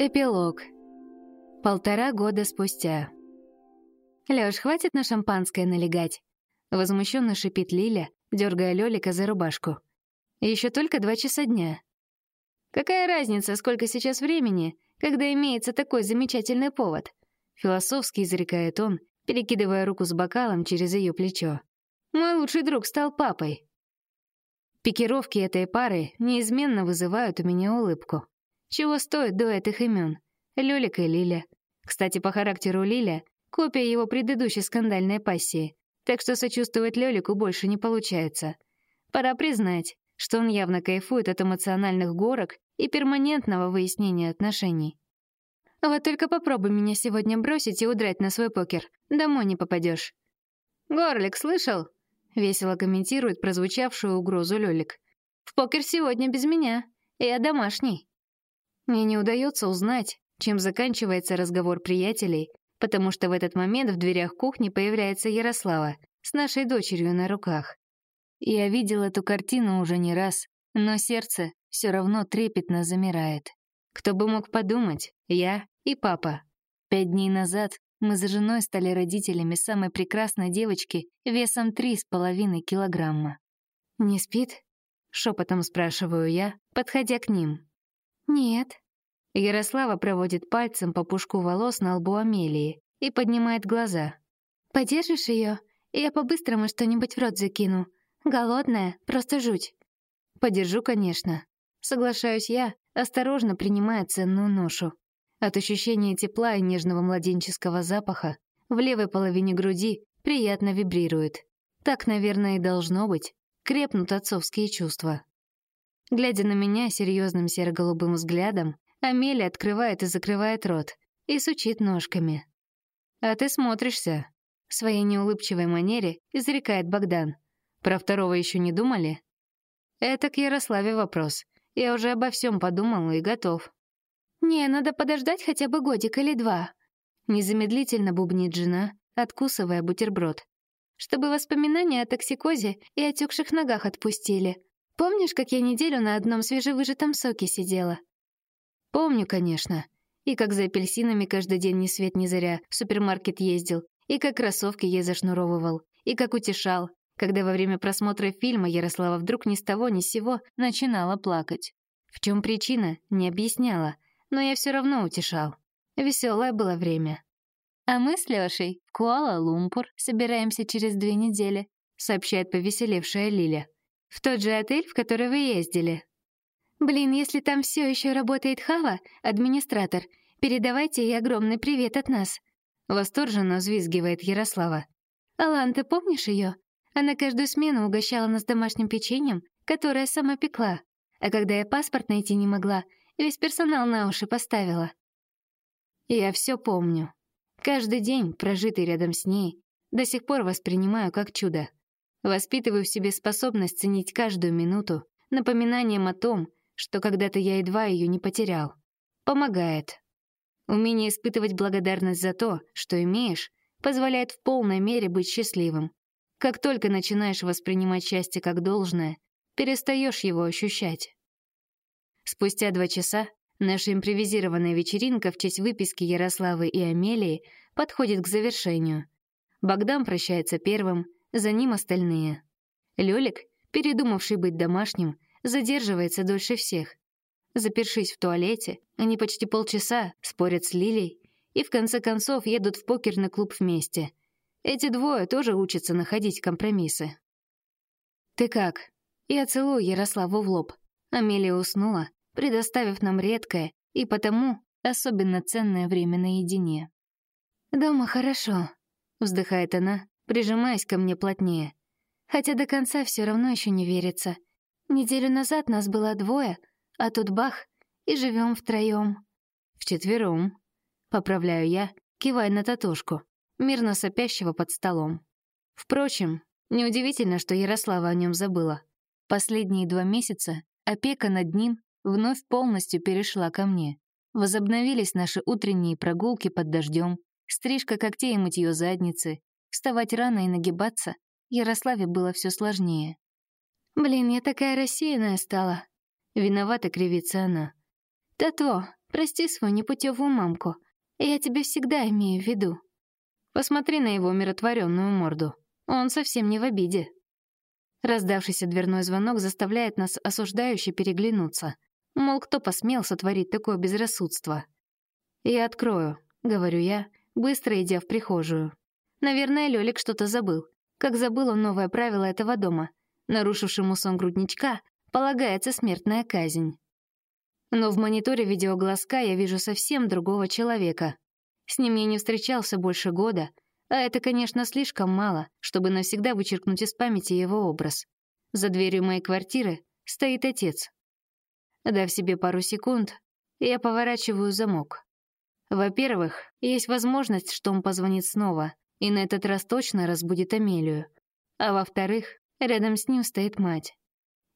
Эпилог. Полтора года спустя. «Лёш, хватит на шампанское налегать?» Возмущенно шипит Лиля, дергая Лёлика за рубашку. Еще только два часа дня. «Какая разница, сколько сейчас времени, когда имеется такой замечательный повод?» Философски изрекает он, перекидывая руку с бокалом через ее плечо. «Мой лучший друг стал папой». Пикировки этой пары неизменно вызывают у меня улыбку. Чего стоит дуэт их имен? Лёлик и Лиля. Кстати, по характеру Лиля — копия его предыдущей скандальной пассии, так что сочувствовать Лёлику больше не получается. Пора признать, что он явно кайфует от эмоциональных горок и перманентного выяснения отношений. Вот только попробуй меня сегодня бросить и удрать на свой покер. Домой не попадешь. «Горлик, слышал?» — весело комментирует прозвучавшую угрозу Лёлик. «В покер сегодня без меня. Я домашний». Мне не удается узнать, чем заканчивается разговор приятелей, потому что в этот момент в дверях кухни появляется Ярослава с нашей дочерью на руках. Я видел эту картину уже не раз, но сердце все равно трепетно замирает. Кто бы мог подумать, я и папа. Пять дней назад мы с женой стали родителями самой прекрасной девочки весом три с половиной килограмма. «Не спит?» — шепотом спрашиваю я, подходя к ним. «Нет». Ярослава проводит пальцем по пушку волос на лбу Амелии и поднимает глаза. «Подержишь ее? Я по-быстрому что-нибудь в рот закину. Голодная, просто жуть». «Подержу, конечно». Соглашаюсь я, осторожно принимая ценную ношу. От ощущения тепла и нежного младенческого запаха в левой половине груди приятно вибрирует. Так, наверное, и должно быть. Крепнут отцовские чувства. Глядя на меня серьезным серо-голубым взглядом, Амелия открывает и закрывает рот и сучит ножками. «А ты смотришься», — в своей неулыбчивой манере изрекает Богдан. «Про второго еще не думали?» «Это к Ярославе вопрос. Я уже обо всем подумал и готов». «Не, надо подождать хотя бы годик или два», — незамедлительно бубнит жена, откусывая бутерброд. «Чтобы воспоминания о токсикозе и отекших ногах отпустили, Помнишь, как я неделю на одном свежевыжатом соке сидела? Помню, конечно. И как за апельсинами каждый день ни свет ни заря в супермаркет ездил, и как кроссовки ей зашнуровывал, и как утешал, когда во время просмотра фильма Ярослава вдруг ни с того ни с сего начинала плакать. В чем причина, не объясняла, но я все равно утешал. Веселое было время. А мы с Лешей в Куала-Лумпур собираемся через две недели, сообщает повеселевшая Лиля. В тот же отель, в который вы ездили. Блин, если там все еще работает Хава, администратор, передавайте ей огромный привет от нас. Восторженно взвизгивает Ярослава. Алан, ты помнишь ее? Она каждую смену угощала нас домашним печеньем, которое сама пекла. А когда я паспорт найти не могла, весь персонал на уши поставила. Я все помню. Каждый день, прожитый рядом с ней, до сих пор воспринимаю как чудо. Воспитываю в себе способность ценить каждую минуту, напоминанием о том, что когда-то я едва ее не потерял. Помогает. Умение испытывать благодарность за то, что имеешь, позволяет в полной мере быть счастливым. Как только начинаешь воспринимать счастье как должное, перестаешь его ощущать. Спустя два часа наша импровизированная вечеринка в честь выписки Ярославы и Амелии подходит к завершению. Богдан прощается первым — за ним остальные. Лёлик, передумавший быть домашним, задерживается дольше всех. Запершись в туалете, они почти полчаса спорят с Лилей и в конце концов едут в покерный клуб вместе. Эти двое тоже учатся находить компромиссы. «Ты как?» Я целую Ярославу в лоб. Амелия уснула, предоставив нам редкое и потому особенно ценное время наедине. «Дома хорошо», — вздыхает она, прижимаясь ко мне плотнее. Хотя до конца все равно еще не верится. Неделю назад нас было двое, а тут бах, и живем втроем. Вчетвером. Поправляю я, кивая на татушку, мирно сопящего под столом. Впрочем, неудивительно, что Ярослава о нем забыла. Последние два месяца опека над ним вновь полностью перешла ко мне. Возобновились наши утренние прогулки под дождем, стрижка когтей и мытье задницы, Вставать рано и нагибаться Ярославе было все сложнее. «Блин, я такая рассеянная стала». Виновата кривится она. «Да то, прости свою непутевую мамку. Я тебя всегда имею в виду». Посмотри на его умиротворенную морду. Он совсем не в обиде. Раздавшийся дверной звонок заставляет нас осуждающе переглянуться. Мол, кто посмел сотворить такое безрассудство? «Я открою», — говорю я, быстро идя в прихожую. Наверное, Лёлик что-то забыл. Как забыл он новое правило этого дома. Нарушившему сон грудничка полагается смертная казнь. Но в мониторе видеоглазка я вижу совсем другого человека. С ним я не встречался больше года, а это, конечно, слишком мало, чтобы навсегда вычеркнуть из памяти его образ. За дверью моей квартиры стоит отец. Дав себе пару секунд, я поворачиваю замок. Во-первых, есть возможность, что он позвонит снова, и на этот раз точно разбудит Амелию. А во-вторых, рядом с ним стоит мать.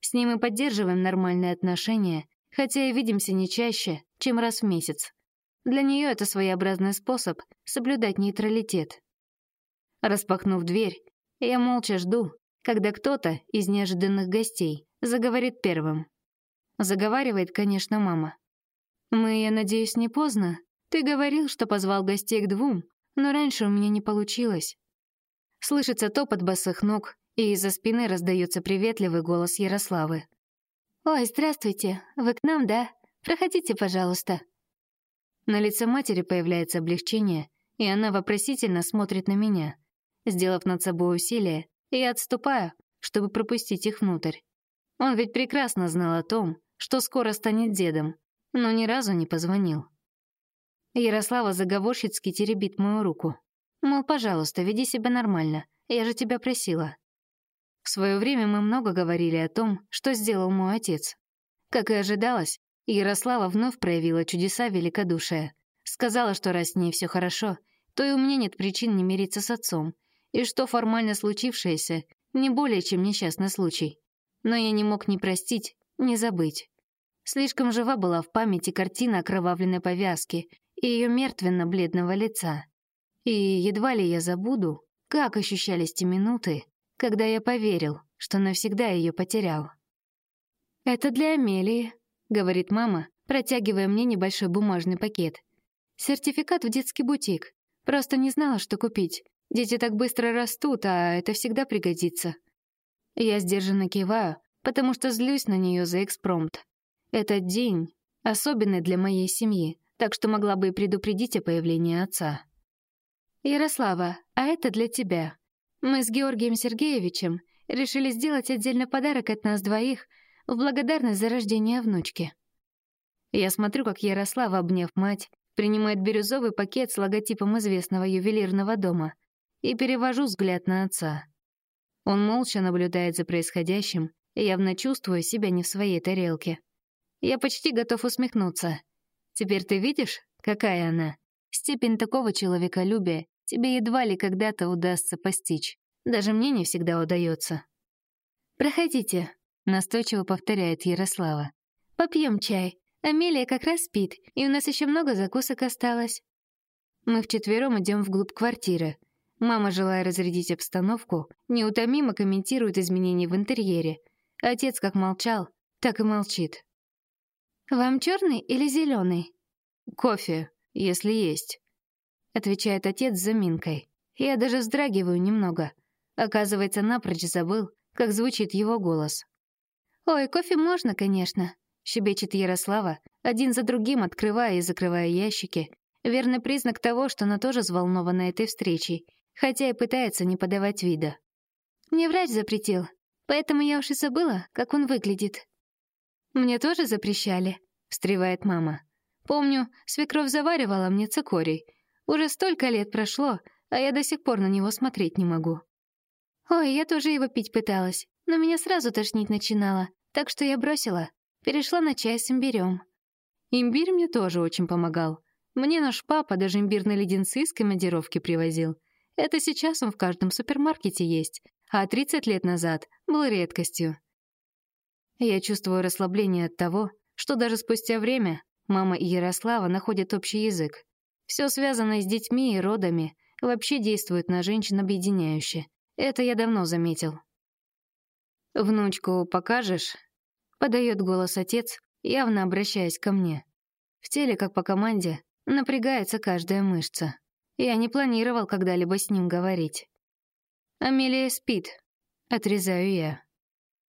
С ним мы поддерживаем нормальные отношения, хотя и видимся не чаще, чем раз в месяц. Для нее это своеобразный способ соблюдать нейтралитет. Распахнув дверь, я молча жду, когда кто-то из неожиданных гостей заговорит первым. Заговаривает, конечно, мама. «Мы, я надеюсь, не поздно? Ты говорил, что позвал гостей к двум, но раньше у меня не получилось». Слышится топот босых ног, и из-за спины раздается приветливый голос Ярославы. «Ой, здравствуйте, вы к нам, да? Проходите, пожалуйста». На лице матери появляется облегчение, и она вопросительно смотрит на меня. Сделав над собой усилие, я отступаю, чтобы пропустить их внутрь. Он ведь прекрасно знал о том, что скоро станет дедом, но ни разу не позвонил. Ярослава заговорщицки теребит мою руку. Мол, пожалуйста, веди себя нормально, я же тебя просила. В свое время мы много говорили о том, что сделал мой отец. Как и ожидалось, Ярослава вновь проявила чудеса великодушия. Сказала, что раз с ней все хорошо, то и у меня нет причин не мириться с отцом, и что формально случившееся не более чем несчастный случай. Но я не мог ни простить, ни забыть. Слишком жива была в памяти картина окровавленной повязки и ее мертвенно-бледного лица. И едва ли я забуду, как ощущались те минуты, когда я поверил, что навсегда ее потерял. «Это для Амелии», — говорит мама, протягивая мне небольшой бумажный пакет. «Сертификат в детский бутик. Просто не знала, что купить. Дети так быстро растут, а это всегда пригодится». Я сдержанно киваю, потому что злюсь на нее за экспромт. Этот день особенный для моей семьи, так что могла бы и предупредить о появлении отца. «Ярослава, а это для тебя», мы с Георгием Сергеевичем решили сделать отдельный подарок от нас двоих в благодарность за рождение внучки. Я смотрю, как Ярослава, обняв мать, принимает бирюзовый пакет с логотипом известного ювелирного дома и перевожу взгляд на отца. Он молча наблюдает за происходящим, явно чувствуя себя не в своей тарелке. Я почти готов усмехнуться. Теперь ты видишь, какая она? Степень такого человеколюбия тебе едва ли когда-то удастся постичь. Даже мне не всегда удается. «Проходите», — настойчиво повторяет Ярослава. «Попьем чай. Амелия как раз спит, и у нас еще много закусок осталось». Мы вчетвером идем вглубь квартиры. Мама, желая разрядить обстановку, неутомимо комментирует изменения в интерьере. Отец как молчал, так и молчит. «Вам черный или зеленый? «Кофе, если есть». — отвечает отец с заминкой. Я даже вздрагиваю немного. Оказывается, напрочь забыл, как звучит его голос. «Ой, кофе можно, конечно», — щебечет Ярослава, один за другим открывая и закрывая ящики. Верный признак того, что она тоже взволнована этой встречей, хотя и пытается не подавать вида. «Мне врач запретил, поэтому я уж и забыла, как он выглядит». «Мне тоже запрещали», — встревает мама. «Помню, свекровь заваривала мне цикорий, уже столько лет прошло, а я до сих пор на него смотреть не могу. Ой, я тоже его пить пыталась, но меня сразу тошнить начинало, так что я бросила. Перешла на чай с имбирем. Имбирь мне тоже очень помогал. Мне наш папа даже имбирные леденцы из командировки привозил. Это сейчас он в каждом супермаркете есть, а 30 лет назад был редкостью. Я чувствую расслабление от того, что даже спустя время мама и Ярослава находят общий язык. Все связанное с детьми и родами вообще действует на женщин объединяюще. Это я давно заметил. «Внучку покажешь?» — подает голос отец, явно обращаясь ко мне. В теле, как по команде, напрягается каждая мышца. Я не планировал когда-либо с ним говорить. «Амелия спит», — отрезаю я.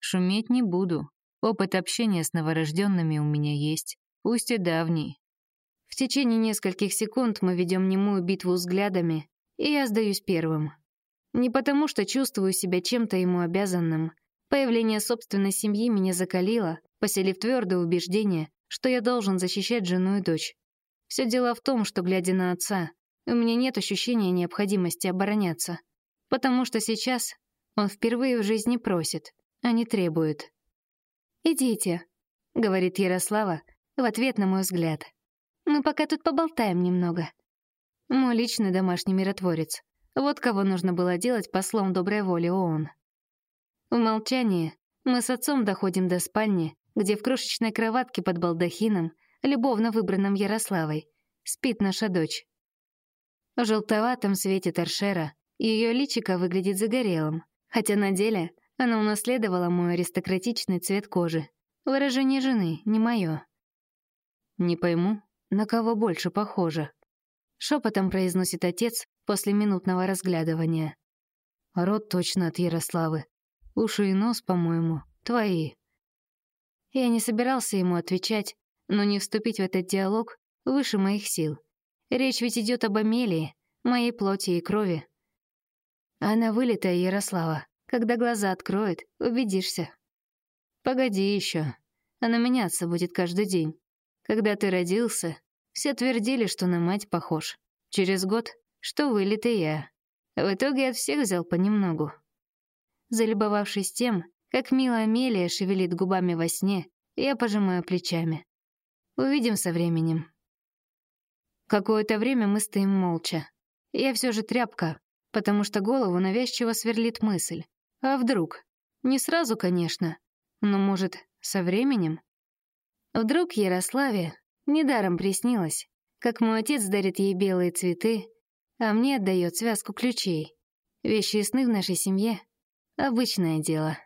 «Шуметь не буду. Опыт общения с новорожденными у меня есть, пусть и давний». В течение нескольких секунд мы ведем немую битву взглядами, и я сдаюсь первым. Не потому, что чувствую себя чем-то ему обязанным. Появление собственной семьи меня закалило, поселив твердое убеждение, что я должен защищать жену и дочь. Все дело в том, что, глядя на отца, у меня нет ощущения необходимости обороняться. Потому что сейчас он впервые в жизни просит, а не требует. «Идите», — говорит Ярослава в ответ на мой взгляд. Мы пока тут поболтаем немного. Мой личный домашний миротворец. Вот кого нужно было делать послом доброй воли ООН. В молчании мы с отцом доходим до спальни, где в крошечной кроватке под балдахином, любовно выбранном Ярославой, спит наша дочь. В желтоватом свете торшера ее личико выглядит загорелым, хотя на деле она унаследовала мой аристократичный цвет кожи. Выражение жены, не мое. Не пойму, на кого больше похоже?» Шепотом произносит отец после минутного разглядывания. «Рот точно от Ярославы. Уши и нос, по-моему, твои». Я не собирался ему отвечать, но не вступить в этот диалог выше моих сил. Речь ведь идет об Амелии, моей плоти и крови. Она вылитая Ярослава. Когда глаза откроет, убедишься. Погоди еще. Она меняться будет каждый день. Когда ты родился, все твердили, что на мать похож. Через год, что вылитый я. В итоге от всех взял понемногу. Залюбовавшись тем, как мило Амелия шевелит губами во сне, я пожимаю плечами. Увидим со временем. Какое-то время мы стоим молча. Я все же тряпка, потому что голову навязчиво сверлит мысль. А вдруг? Не сразу, конечно, но, может, со временем? Вдруг Ярославе недаром приснилось, как мой отец дарит ей белые цветы, а мне отдает связку ключей. Вещи и сны в нашей семье — обычное дело.